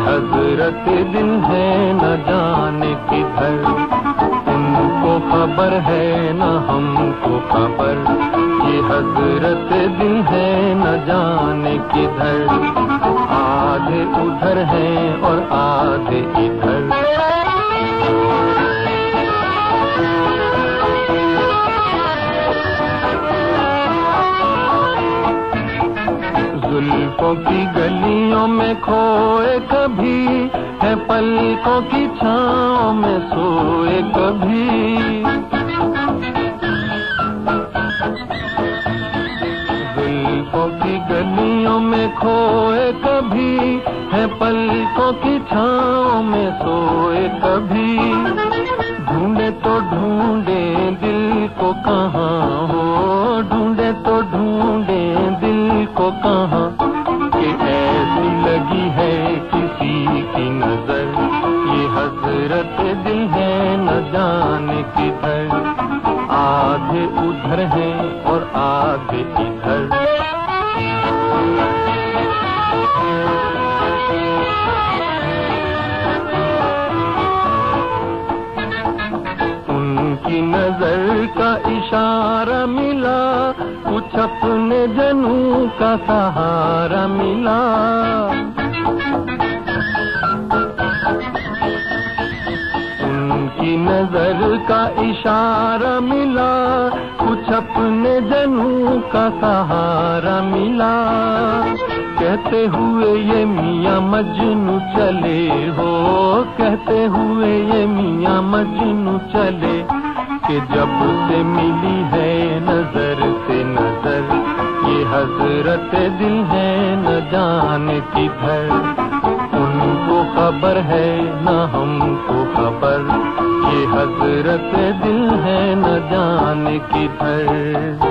हज़रत दिन है न जाने किधर। उनको खबर है न हमको खबर ये हज़रत दिन है न जाने किधर। आधे उधर है और आधे इधर। जुल्फों की गलियों में खोए कभी है पलकों की छाओं में सोए कभी। की गलियों में खोए कभी है पलकों की छाओं में सोए कभी। ढूंढे तो ढूंढे लगी है किसी की नज़र। ये हज़रत दिल है न जाने किधर। आधे उधर है और आधे इधर। उनकी नज़र का इशारा मिला, कुछ अपने जनू का सहारा मिला। उनकी नज़र का इशारा मिला, कुछ अपने जनू का सहारा मिला। कहते हुए ये मियाँ मजनू चले हो, कहते हुए ये मियाँ मजनू चले, कि जब से मिली है नज़र से नज़र, ये हज़रत दिल है न जाने किधर उनको खबर है, न हमको खबर। हज़रत दिल है न जान किधर।